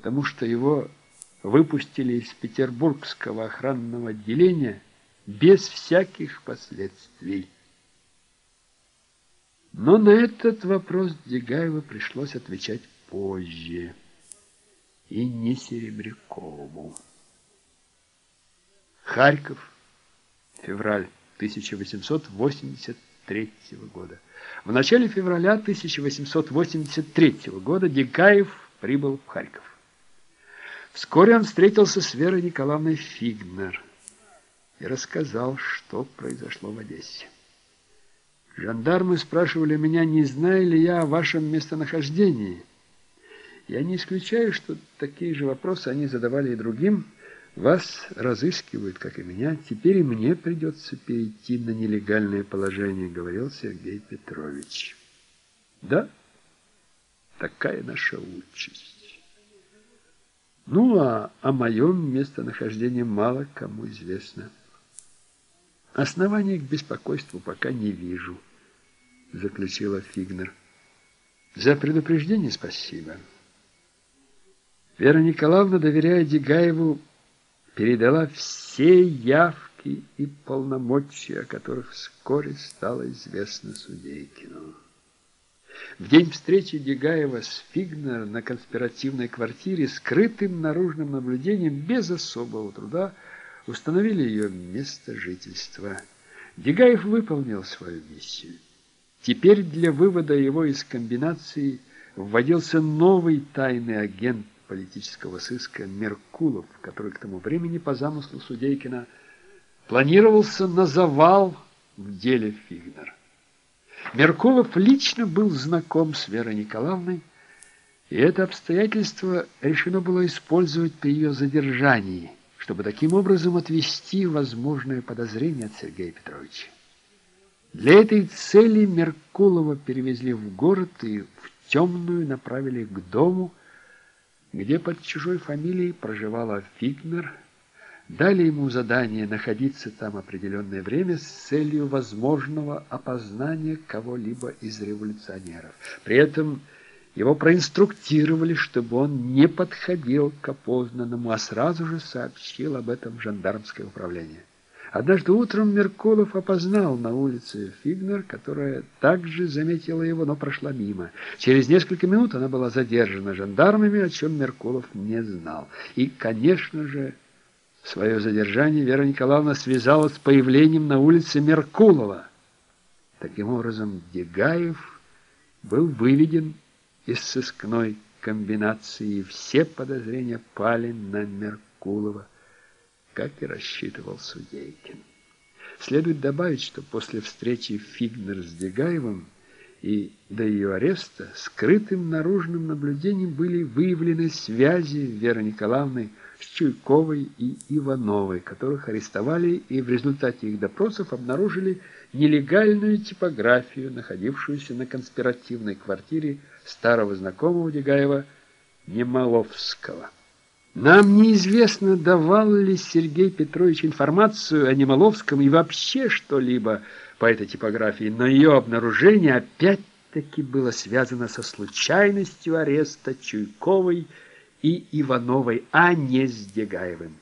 потому что его выпустили из петербургского охранного отделения без всяких последствий. Но на этот вопрос Дегаева пришлось отвечать позже, и не Серебрякову. Харьков, февраль 1883 года. В начале февраля 1883 года Дегаев прибыл в Харьков. Вскоре он встретился с Верой Николаевной Фигнер и рассказал, что произошло в Одессе. Жандармы спрашивали меня, не знаю ли я о вашем местонахождении. Я не исключаю, что такие же вопросы они задавали и другим. Вас разыскивают, как и меня. Теперь и мне придется перейти на нелегальное положение, говорил Сергей Петрович. Да, такая наша участь. Ну, а о моем местонахождении мало кому известно. Оснований к беспокойству пока не вижу, заключила Фигнер. За предупреждение спасибо. Вера Николаевна, доверяя Дегаеву, передала все явки и полномочия, о которых вскоре стало известно Судейкину. В день встречи Дегаева с Фигнер на конспиративной квартире скрытым наружным наблюдением без особого труда установили ее место жительства. Дегаев выполнил свою миссию. Теперь для вывода его из комбинации вводился новый тайный агент политического сыска Меркулов, который к тому времени по замыслу Судейкина планировался на завал в деле Фигнер. Меркулов лично был знаком с Верой Николаевной, и это обстоятельство решено было использовать при ее задержании, чтобы таким образом отвести возможное подозрение от Сергея Петровича. Для этой цели Меркулова перевезли в город и в темную направили к дому, где под чужой фамилией проживала Фигнер, дали ему задание находиться там определенное время с целью возможного опознания кого-либо из революционеров. При этом его проинструктировали, чтобы он не подходил к опознанному, а сразу же сообщил об этом в жандармское управление. Однажды утром Меркулов опознал на улице Фигнер, которая также заметила его, но прошла мимо. Через несколько минут она была задержана жандармами, о чем Меркулов не знал. И, конечно же, Свое задержание Вера Николаевна связала с появлением на улице Меркулова. Таким образом, Дегаев был выведен из сыскной комбинации, и все подозрения пали на Меркулова, как и рассчитывал Судейкин. Следует добавить, что после встречи Фигнер с Дегаевым и до ее ареста скрытым наружным наблюдением были выявлены связи Веры Николаевны Чуйковой и Ивановой, которых арестовали и в результате их допросов обнаружили нелегальную типографию, находившуюся на конспиративной квартире старого знакомого Дегаева Немоловского. Нам неизвестно, давал ли Сергей Петрович информацию о Немоловском и вообще что-либо по этой типографии, но ее обнаружение опять-таки было связано со случайностью ареста Чуйковой и Ивановой, а не с Дегаевым.